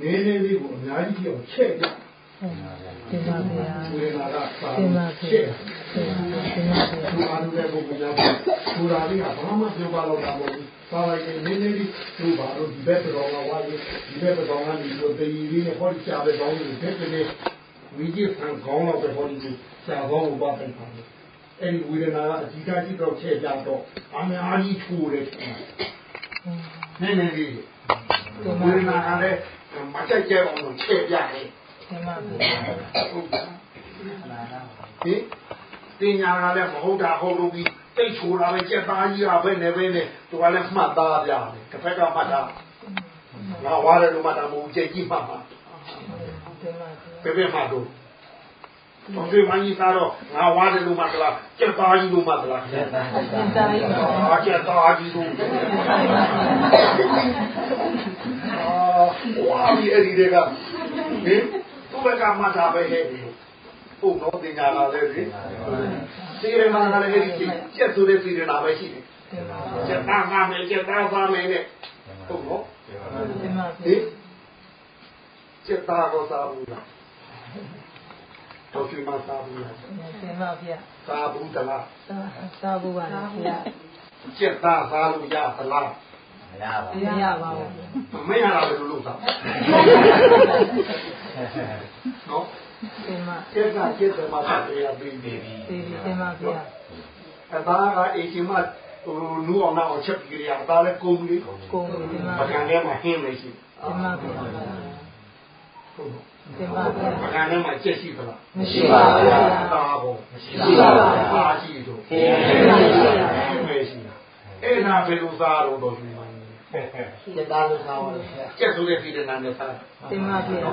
နည်းနည်းလေးကိုအများကြီးပြောင်းချက်ပြတင်ပါဗျာဝေဒနာကပါတင်ပါချဗျာက်တင်ပါဗျာသူအားလုံးတဲ့ပုဂ္ဂိုလ်များပူရာလေးကဘာမှပြောပါတော့တာမဟုတ်ဘူး။ပါလိုက်ရင်နည်းနည်းလေးသူ့ဘာလို့ဒီဘက်တော်ကဝါရေးဒီဘက်တော်ကနေပြီးတော့တည်ရည်လေးနဲ့ဟောဒီချာပဲကောင်းလို့ဘက်ကနေဝိจิตဆံကောင်းတော့ပဲဟောဒီချာကောင်းလို့ပါပဲပါလို့အဲ့ဒီဝေဒနာကအဓိကကြီးတော့ချက်ကြတော့အများကြီးထိုးတယ်နည်းနည်းလေးဝေဒနာကလည်း မကြိုက်ကြအောင်လို့ချက်ပြတယ်တင်ပါဗျာဟုတ်ဟင်တင်ညာကလည်းမဟုတ်တာဟုတ်လို့ပြီးတိတ်ချိုတာပဲကြက်သားကြီးကပဲနေပဲနေသူကလည်းမှတ်သားပြတယ်တစ်ဖက်ကမှတ်တာငါဝါတယ်လို့မှတ်တာမဟုတ်ကြက်ကြီးမှတ်မှာပဲပဲမှတ်တော့တော် သေးဝိုင်းကြီးသားတော့ငါဝါတယ်လို့မှတ်သလားကြက်သားကြီးလို့မှတ်သလားကြက်သားကြီးအာကြက်သားကြီးလို့အာဝါဒီအဲ့ဒီတွေကဟင်သူ့ဘက်ကမှတ်တာပဲဟဲ့ဟုတ်တော့တင်ညာလာလေဒီစေရနာလည်းအဲ့ဒီကျက်ဆိုတဲ့စေရနာပဲရှိတယ်ကျက်သားသားမယ်ကျက်သားသားမယ်နဲ့ဟုတ်တော့ဟင်ကျက်သားကိုစားဘူးလား တော်ရှိမှစားဘူးလားတင်ပါဗျာစားဘူးတလားစားဘူးပါလားဗျာကျက်သားစားလို့ရသလားမရပါဘူးမရပါဘူးမရတာဘယ်လိုလုပ်သားနော်တင်ပါကျက်ကကျက်တယ်မှာတရားပြီးပြီပြီးပြီတင်ပါဗျာအသားကအေချင်မဟိုနူအောင်နောက်ချက်ပြီးရအသားလည်းကုန်ပြီကုန်ပြီတင်ပါပကံထဲမှာဟင်းလေးရှိတင်ပါဗျာဟုတ် တင်ပါဗျာပကံထဲမှာကျက်ရှိသလားမရှိပါဘူးဗျာသားပေါ်မရှိပါဘူးအားရှိတော့ဟင်းမရှိတာအဲ့ဒါဘယ်လိုသားတော့တော့ဒီမှာကျက်သားလို့သားပါကျက်ဆိုတဲ့ဒီနာနဲ့သားတင်ပါဗျာ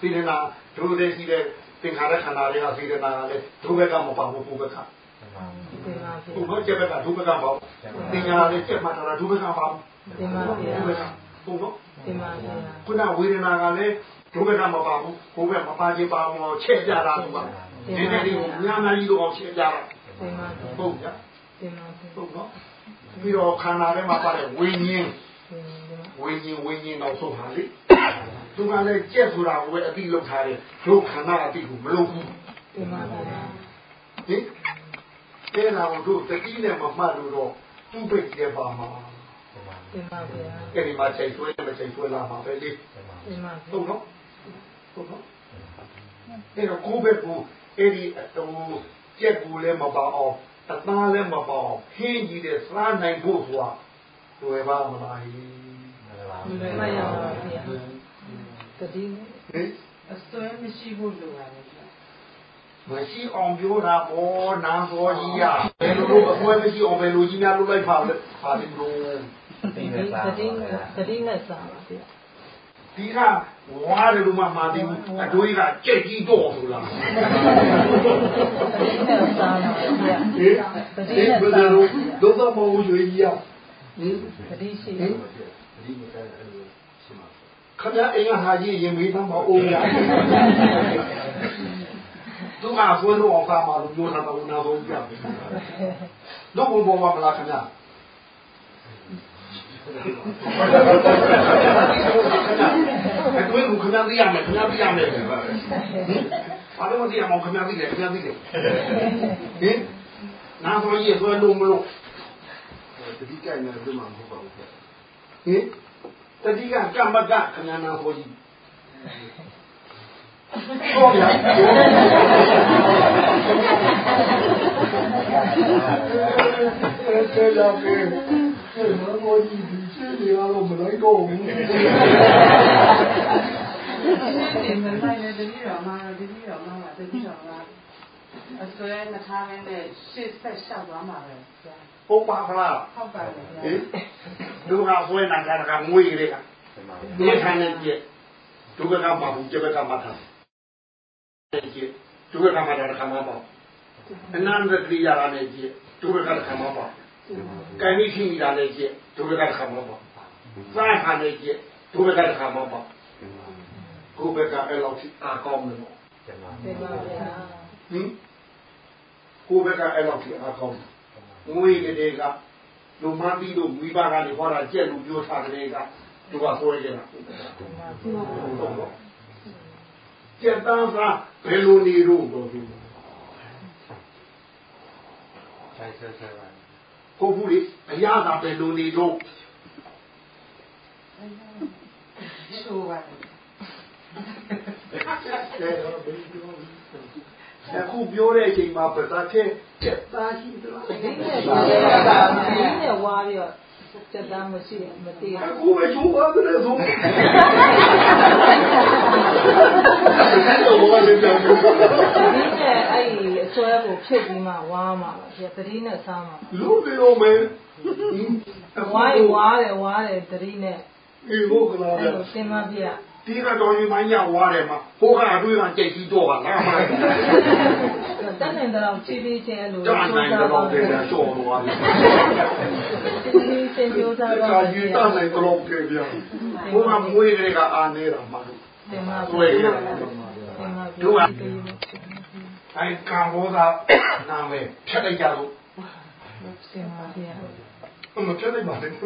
စေတနာဒုတဲ့ရှိတဲ့သင်္ခါရခန္ဓာတွေကစေတနာကလည်းဒုဘက်ကမပါဘူးဘုဘက်ကဘုဘကျဘက်ကဒုဘက်ကပါဘူးသင်္ခါရလည်းကျက်မှတာဒုဘက်ကပါဘူးတင်ပါဗျာ ဒုဘက်ကဘုနော်တင်ပါဗျာခုနဝေဒနာကလည်းဒုဘက်ကမပါဘူးဘုဘက်မပါခြင်းပါအောင်ချက်ကြတာသူကဒီနေ့ဒီညာနာကြီးတော့ချက်ကြတာတင်ပါဟုတ်ကြတင်ပါဟုတ်နော်ပြီးတော့ခန္ဓာထဲမှာပါတဲ့ဝိညာဉ်ဝိညာဉ်ဝိညာဉ်တော့ဆုံးပါလေသူကလည်းကြက်ဆိုတာကိုပဲအတိလောက်ထားတယ်ဒုခန္ဓာအတိကိုမလုပ်ဘူးတင်ပါပါဟင်အဲ့ဒါကိုတို့တတိနဲ့မမှတ်လို့တော့သူ့ပိတ်တဲ့ပါမှာ တင်ပါဗျာအဲ့ဒီမှာချိန်ဆွဲမချိန်ဆွဲလာမှာပဲလေတင်ပါဟုတ်နော်ဟုတ်နော်အဲ့တော့ကိုယ့်ဘက်ကိုအဲ့ဒီဟိုကြက်ကိုလည်းမပါအောင်အသားလည်းမပါအောင်ဟင်းကြီးတဲ့စားနိုင်ဖို့ဆိုတာတွေ့ပါမလားဟိမလွယ်ပါဘူးဗျာတတိဟင်အစွဲမရှိဖို့လိုပါတယ်မရှိအောင်ပြောတာပေါ့နာမ်ပေါ်ကြီးရဘယ်လိုလုပ်အပွဲမရှိအောင်ဘယ်လိုကြီးများလုပ်လိုက်ပါလဲပါလိမ့်လို့ တတိတတိတတိနဲ့စားပါဗျာဒီကဝါတယ်လို့မှမှာတယ်အတွေးကကြက်ကြီးတော့ဆိုလားတတိနဲ့စားပါဗျာတတိနဲ့စားလို့တော့တော့မဟုတ်ရွေးကြီးရဟင်တတိရှိတတိနဲ့စားတယ်ခမအိမ်ကဟာကြီးရင်မေးသမ်းမအောင်ရသူကဆွေးလို့အောင်စားမှလို့ပြောတာတော့နာဆုံးပြတော့ဘုံဘောမလားခင်ဗျာ အဲ့တွေ့ကိုခင်ဗျာသိရမယ်ခင်ဗျာသိရမယ်ဘာလို့မသိရမအောင်ခင်ဗျာသိတယ်ခင်ဗျာသိတယ်ဟင်နာဆိုကြီးဆွဲလို့မလို့တတိကဲနေတယ်မှာမဟုတ်ပါဘူးဟင်တတိကကမ္မကခဏနာဟောကြီးဟုတ်ဗျာကျေလာကေ ကျေလာဟောကြီးဒီကျေတွေကတော့မလိုက်တော့ဘူးဒီမလိုက်နဲ့တတိတော်မှာတတိတော်မှာတတိတော်မှာအစွဲနှခါရင်းနဲ့ရှေ့ဆက်လျှောက်သွားမှာပဲဟုတ်ပါခလားဟုတ်ပါတယ်ဟင်ဒုက္ခဆွဲနာကြတာကငွေတွေကဒီခံနေကြဒုက္ခကမှာဘူးကျဘကမှာထားကြဒုက္ခကမှာတာခါမှာပေါ့အနန္တတိယရာနဲ့ကြဒုက္ခကခါမှာပေါ့ ကံမိခိမိတာနဲ့ကြဒုက္ခကခါမှာပေါ့သာခါနဲ့ကြဒုက္ခကခါမှာပေါ့ကိုယ်ဘက်ကအဲ့လောက်အာကောင်းတယ်ပေါ့တင်ပါဗျာဟင်ကိုယ်ဘက်ကအဲ့လောက်အာကောင်းတယ်ငွေကလေးကလူမန်းပြီးလို့မိဘကနေဟောတာကြက်လို့ပြောထားတဲ့ကသူကဆွဲကြတာကြက်သားသားဘယ်လိုနေတော့တော့သူဆိုင်ဆဲဆဲပါ ဟုတ်ဘူးလေအရာသာဘယ်လိုနေတော့ဆိုပါအခုပြောတဲ့အချိန်မှာပစာခဲ့စက်သားရှိသလားဒီနဲ့ဝါပြီးတော့စက်သားမရှိမသိဘူးအခုပဲချိုးပါတယ်ဆိုဘယ်လိုဝါနေကြလဲဒီနဲ့အဲ့ ဆွဲကိုဖြုတ်ပြီးမှဝါမှာပါဗျာတတိနဲ့စားမှာလူပြောမယ်ဝါးရင်ဝါးတယ်ဝါးတယ်တတိနဲ့အေးဟုတ်ကလားဗျာသင်ပါဗျာဒီကတော့ဒီမိုင်းရဝါတယ်မှာဟိုကအတွေ့အကြိတ်ကြီးတော့ပါလားမှတတ်နိုင်တော့ချီးပြီးချင်းလို့တတ်နိုင်တော့တယ်ရှော့လို့ပါချီးပြီးချင်းကြိုးစားပါဒါကြီးတတ်နိုင်တော့တယ်ဗျာဟိုကမွေးတွေကအာနေတာမှာသင်ပါဆွဲရတာသင်ပါတို့က အဲကံဘောသာနာမည်ဖြတ်လိုက်ကြလို့သင်ပါဗျာမဖြတ်လိုက်ပါနဲ့ဘာ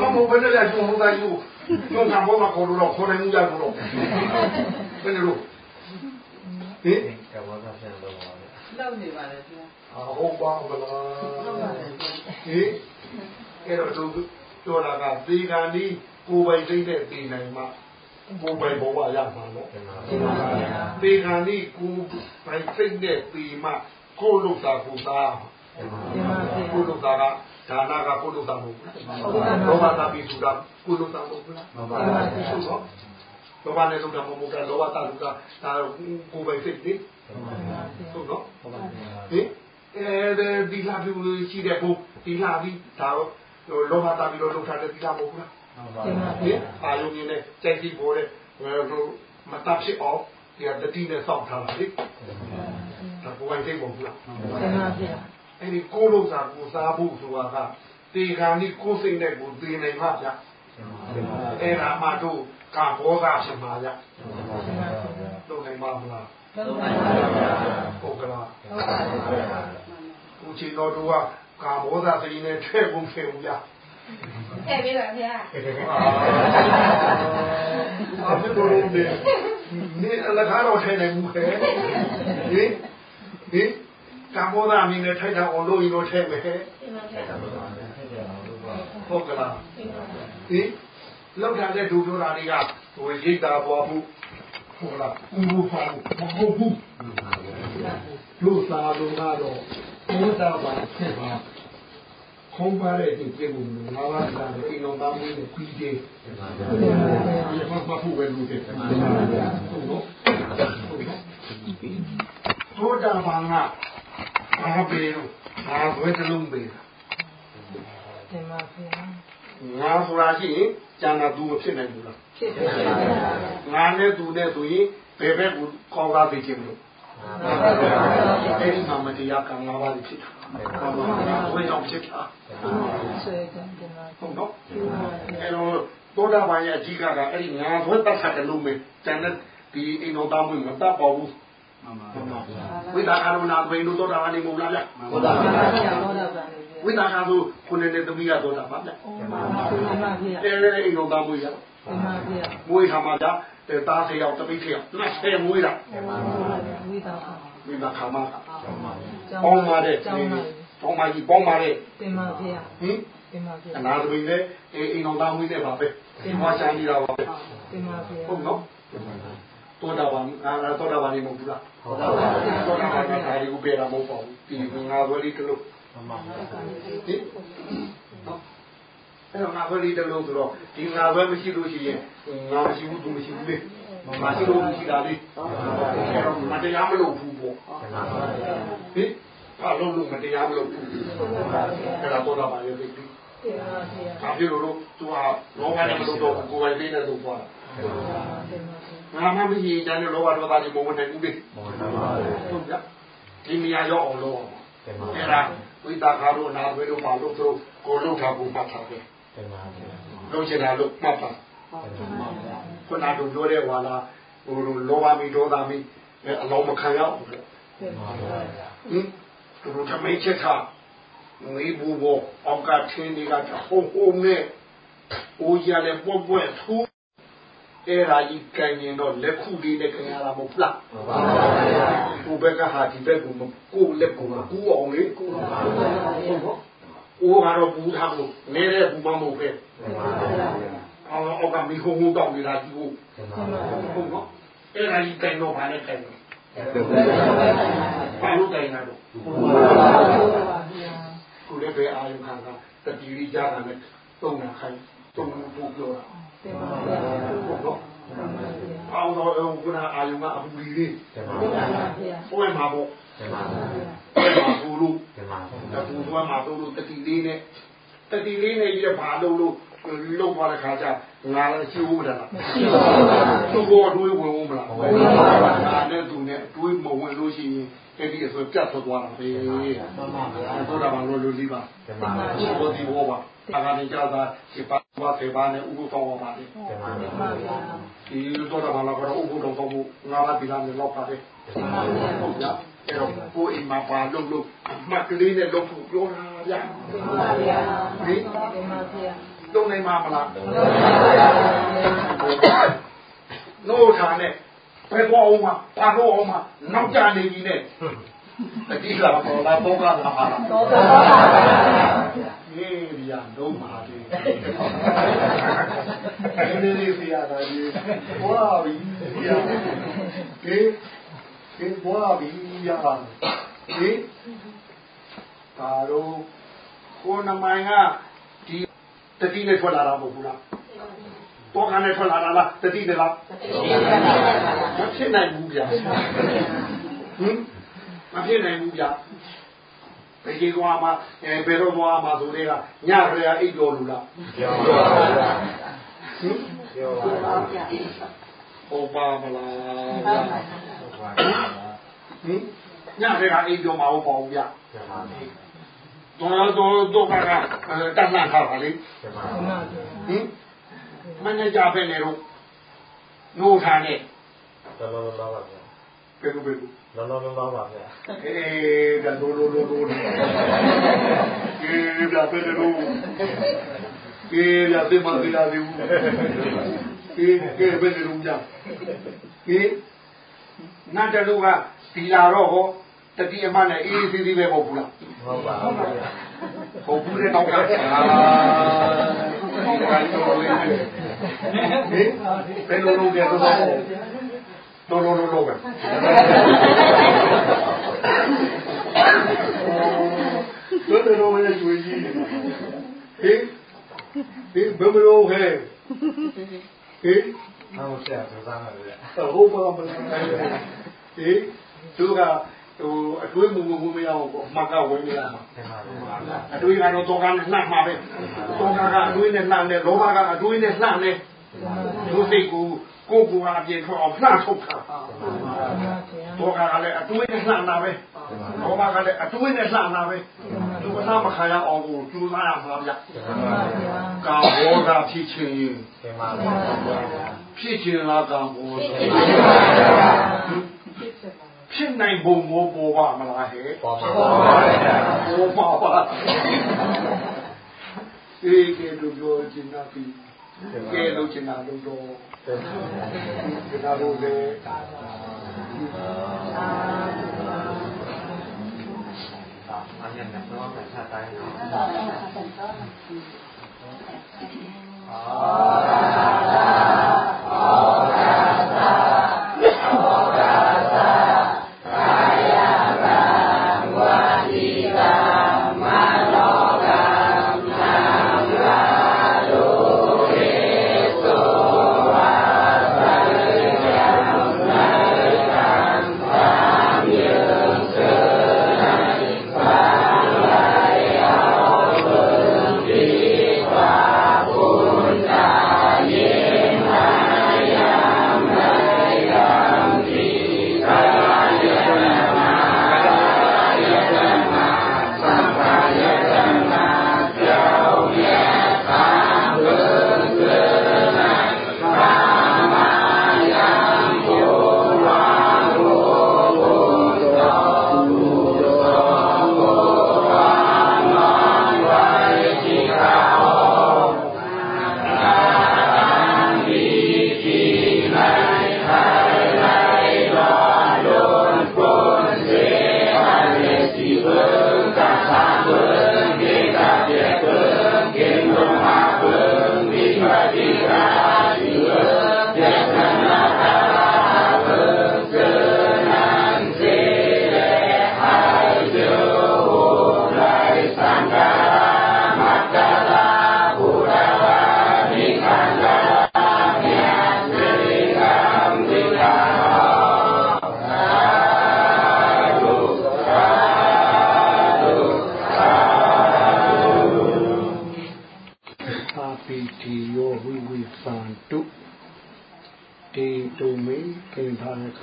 မှမဘယ်နဲ့လဲကျွန်တော်တို့ကယူကျွန်တော်ကဘောမှာခေါ်လို့တော့ခေါ်တယ်မှုရလို့တော့ဘယ်လိုဟင်ကဘောသာဖြတ်လို့ပါလေလောက်နေပါလေဗျာဟုတ်ပါဘလားဟင်အဲ့တော့သူပြောတာကသေကံဒီကိုယ်ပိုင်သိတဲ့သေနိုင်မှာ ကိုယ်ပိုင်ဘဝရမှာနော်သေကံဒီကိုယ်ပိုင်သိတဲ့သေမှာကိုယ်လုတာကိုသားကုလသာကဒါနာကကုလသာမဟုတ်ဘူးလောဘတာပိစုတာကုလသာမဟုတ်ဘူးလားမှန်ပါပါဟုတ်တော့လောဘနဲ့သုဒ္ဓမမုဒ္ဒလောဘတာလူကဒါကိုယ်ပဲစိတ်လေဟုတ်တော့ဟင်အဲဒီလာပြီးရှိတဲ့ဘုဒီလာပြီးဒါတော့လောဘတာပြီးတော့လှုပ်ထားတဲ့ဒီလာမဟုတ်ဘူးလားမှန်ပါပါဟင် အာယုံနေနဲ့ကြိုက်ပြီးပေါ်တဲ့မတပ်ဖြစ်အောင်ဒီတတိနဲ့စောင့်ထားတာလေဒါကိုယ်ပိုင်စိတ်မဟုတ်ဘူးလားမှန်ပါပါအဲ့ဒီကိုလို့စာကိုစားဖို့ဆိုတာကတေခါနိကိုစိတ်နဲ့ကိုသိနိုင်မှာဗျအဲ့ဒါမှတို့ကဘောသာဖြစ်မှာဗျတို့နိုင်ပါမလားဟုတ်ပါဘူးဟုတ်ကလားဟုတ်ပါဘူးဦးချီတော်တို့ကကာဘောသာစိတ်နဲ့ထဲ့ကုန်ခဲ့ဦးဗျ ထည့်ပေးပါဗျာအာဘယ်လိုလဲနေအလကားတော့ထဲနိုင်မှုခဲဟင်ဟင်ကံဘောသားအမင်းနဲ့ထိုက်တာအောင်လို့ရင်တော့ထဲမယ်ဟုတ်ကလားဟင်လောက်တာတဲ့ဒူပြောတာတွေကဟိုရိတ်တာပွားမှုဟုတ်လားဥပ္ပါမဟုတ်ဘူးလူသားလုံးကတော့ဘုရားပါဖြစ်ပါ ခုံးပါတဲ့ဒီပြေကိုငါးပါးသာအိမ်တော်သားမွေးနဲ့ပြီးသေးတယ်။ဒီမှာမဟုတ်ပဲလို့တယ်။ဟုတ်နော်။ဟုတ်တာဘာငါဘာပေလို့ဘာဘယ်တလုံးပေတာတင်ပါဗျာငါဆိုတာရှိရင်ကျန်တာသူမဖြစ်နိုင်ဘူးလားဖြစ်ပါဗျာငါနဲ့သူနဲ့ဆိုရင်ဘယ်ဘက်ကိုကောင်းကားသိခြင်းမလို့ အဲ့ဒီမှာမတရားကံ၅ပါးဖြစ်တာဘယ်ကြောင့်ဖြစ်တာဆွေကံတင်ပါဟုတ်နော်အဲ့တော့သောတာပန်ရဲ့အကြီးကကအဲ့ဒီငါဘွဲတတ်တာတလုံးပဲကျန်တဲ့ဒီအိမ်တော်သားမွေးမတတ်ပါဘူးဝိသကာရဏဘိန္ဒုသောတာပန်နေမဟုတ်လားဗျသောတာပန်ပါဗျာသောတာပန်ဝိသကာဆိုခုနှစ်နှစ်သမီးရသောတာပန်ဗျမှန်ပါဗျာအဲလေအိမ်တော်သားမွေးရမှန်ပါဗျာ မွေးထားမှာဗျာတားဆယောက်တပိခေယောက်နှစ်ဆယ်မွေးတာမှန်ပါဗျာဝိသကာဝိသကာမပေါင်းပါတဲ့ပေါင်းပါကြီးပေါင်းပါတဲ့တင်ပါဗျာဟင်တင်ပါဗျာအနာသမီးနဲ့အိမ်တော်သားမွေးတဲ့ပါပဲတင်ပါချမ်းကြီးတာပါပဲတင်ပါဗျာဟုတ်နော်သောတာပန်အာသောတာပန်နေမဟုတ်ဘူးလားသောတာပန်သောတာပန်ကဒါရီကိုပြတာမဟုတ်ပါဘူးဒီငါဘွယ်လေးတလို့မှန်ပါပါဟင် အဲ့တော့ငါဘွယ်လေးတလို့ဆိုတော့ဒီငါဘွယ်မရှိလို့ရှိရင်ငါမရှိဘူးသူမရှိဘူးလေမရှိလို့မရှိတာလေအဲ့တော့မတရားမလုပ်ဘူးပေါ့ဟင်ဘာလို့လို့မတရားမလုပ်ဘူးအဲ့ဒါသောတာပန်ရဲ့သိပြီဒါဖြစ်လို့သူကလောကနဲ့မလုပ်တော့ကိုယ်ပိုင်သိနေလို့ပြောတာငါမှမရှိရင်တည်းလောဘဒေါသတွေမဝင်နိုင်ဘူးလေဟုတ်ကြဒီနေရာရောက်အောင်လုပ်အောင်အဲ့ဒါဝိတာခါတို့နာဝေတို့ပါလို့သူကိုလုထားဖို့မှတ်ထားတယ် လုပ်ချင်တာလို့မှတ်ပါခုနကပြောတဲ့ဝါလာဟိုလောဘမီဒေါသမီအလုံးမခံရအောင်ဟင်သူတို့ထမိတ်ချက်ထားငေးဘူးဘောအောက်ကထင်းတွေကဟုံဟုံနဲ့အိုးရလည်းပွက်ပွက်သူးအဲ့ဒါကြီးကံရင်တော့လက်ခုလေးနဲ့ခင်ရတာမဟုတ်လားမှန်ပါဗျာကိုဘက်ကဟာဒီဘက်ကိုကိုလက်ကိုကူအောင်လေကူပါဟုတ်ဟုတ် အိုးကတော့ဘူးထားလို့နေတဲ့ဘူးမမဟုတ်ပဲမှန်ပါဗျာအော်အောက်ကမီခုံမှုတောက်နေတာကြီးကိုဟုတ်နော်အဲ့ဒါကြီးကံတော့ဘာနဲ့ကံလဲဘာလို့ကံရတော့ကိုလည်းပဲအာယုခံကတတိရိကြတာနဲ့တုံးတာခိုင်းတုံးဖို့ပြောတာတင်ပါဗျာဟုတ်နော်အောင်တော့ခုနအာယုံကအပူကြီးလေးဘုရားမှာပေါ့ဘုရား မှာဘူးလို့တပူသွားမှာတော့လို့တတိလေးနဲ့တတိလေးနဲ့ရပါလို့လို့လုံးသွားတဲ့ခါကျငါလည်းရှိဦးမလားမရှိပါဘူးသူကအတွေးဝင်ဦးမလားဝင်ပါပါငါနဲ့သူနဲ့တွေးမဝင်လို့ရှိရင်အဲ့ဒီအဆိုပြတ်ထွက်သွားတာပဲမှန်ပါဗျာတို့တာမလို့လို့လီပါမှန်ပါဗျာဘောဒီဘောပါအခါတင်ကြတာဒီပါဘာခေပါနဲ့ဥပ္ပတော်ပါပါတယ်မှန်ပါဗျာဒီတို့တာမလို့ကတော့ဥပ္ပတော်တော့ငါးပါးဒီလာနဲ့လောက်ပါတယ်မှန်ပါဗျာ ဟုတ်ကြအဲ့တော့ကိုအိမ်မှာပါလို့လို့အမှတ်ကလေးနဲ့လုပ်ဖို့ပြောတာဗျာမှန်ပါဗျာဟင်မှန်ပါဗျာလုံးနိုင်မှာမလားနိုးထားနဲ့ဘယ်တော့အောင်မှာဘာတော့အောင်မှာနောက်ကြနေပြီနဲ့အတိလာပေါ်လာတော့ကလာပါလားတော့ပါဟေးဒီရလုံးပါလေဒီနေ့လေးစီရတာဒီဘွားပြီရကေ ကေဘွားပြီရဒီဒါတော့ကိုနမိုင်ကဒီတတိနဲ့ထွက်လာတာမဟုတ်ဘူးလားတော့ကနေထွက်လာတာလားတတိနဲ့လားမဖြစ်နိုင်ဘူးဗျာဟင်မဖြစ်နိုင်ဘူးဗျာဘယ်ကြီးသွားမှာအဲဘယ်တော့သွားမှာဆိုတဲ့ကညကလေးအိတ်တော်လူလားပြောပါဗျာဟင်ပြောပါဗျာဟုတ်ပါမလားဗျာ ဟင်ညကလေးအိတ်တော်မှာဟုတ်ပါဘူးဗျာတော်တော်တော့ကတတ်လှမ်းထားပါလေဟင်မန်နေဂျာပဲလေတော့နိုးထားနေလောလောလောပါဗျာဘယ်လိုဘယ်လိုလောလောလောပါဗျာအေးဒါလိုလိုလိုလိုအေးဒါပဲလို့အေးရတဲ့မန်တရားလေးဦးအေးကဲပဲလို့ကြာအေး နာတလူကဒီလာတော့ဟောတတိအမှနဲ့အေးသေးသေးပဲပေါ့ဘူးလားဟုတ်ပါဘူးဗျာဟုတ်ဘူးလေတော့ကအာဒီကတော့လေဟင်ဘယ်လိုလုပ်ကြတော့တော်တော်တော်ပဲတော်တော်တော်ရဲ့ကျွေးကြီးဟင်ဟင်ဘယ်မလို့ဟဲ့ဟ င်ဟုတ်ဆရာပြောသားမှာဗျာဟုတ်ပါမလားဟင်သူကဟိုအတွေးမူမူမရအောင်ပေါ့မှတ်ကဝင်နေရမှာအတွေးကတော့တော့ကနဲ့နှံ့မှာပဲတော့ကအတွေးနဲ့နှံ့တယ်လောဘကအတွေးနဲ့နှံ့တယ်သူစိတ်ကို ကိုယ်ကအပြင်ထွက်အောင်နှံ့ထုတ်တာတော့ကလည်းအတွေးနဲ့နှံ့တာပဲလောဘကလည်းအတွေးနဲ့နှံ့တာပဲသူကစားမခါရအောင်ကိုကျူးစားရမှာဗျကာဘောဓာဖြစ်ခြင်းဖြစ်ခြင်းလားကာဘောဓာဖြစ်နိုင်ပုံမိုးပေါ်ပါမလားဟဲ့ပေါ်ပါပါပေါ်ပါပါအေးကဲတို့ပြောချင်တာပြီကဲလို့ချင်တာလို့တော့ ဒီ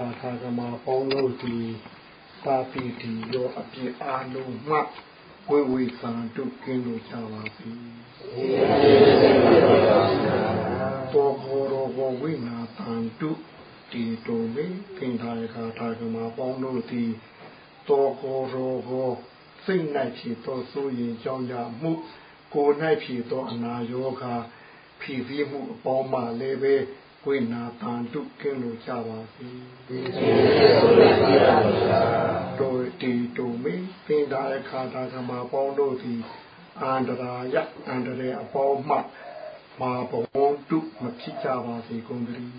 န္ထာခါထာကမပေါင်းလို့ဒီပါပိတိယောအပြည့်အာလုံးမှဝိဝိသံတုကင်းလို့ကြပါပြီတောဘောရောဝိနာသံတုတေတုမေကိန္ထာခါထာကမပေါင်းလို့ဒီတောဘောရောစိတ်၌ဖြစ်သောဆိုရင်ကြောင်းကြမှုကိုယ်၌ဖြစ်သောအနာယောဂါဖြည့်စည်းမှုအပေါင်းမှလည်းပဲ ဝိနာတန်တုကင်းလို့ကြပါစေတို့တီတို့မေသင်္ဒါရခါတာကမှာပေါင်းတို့သည်အန္တရာယအန္တရာအပေါင်းမှမာဘဝတုမဖြစ်ကြပါစေကုန်သတည်း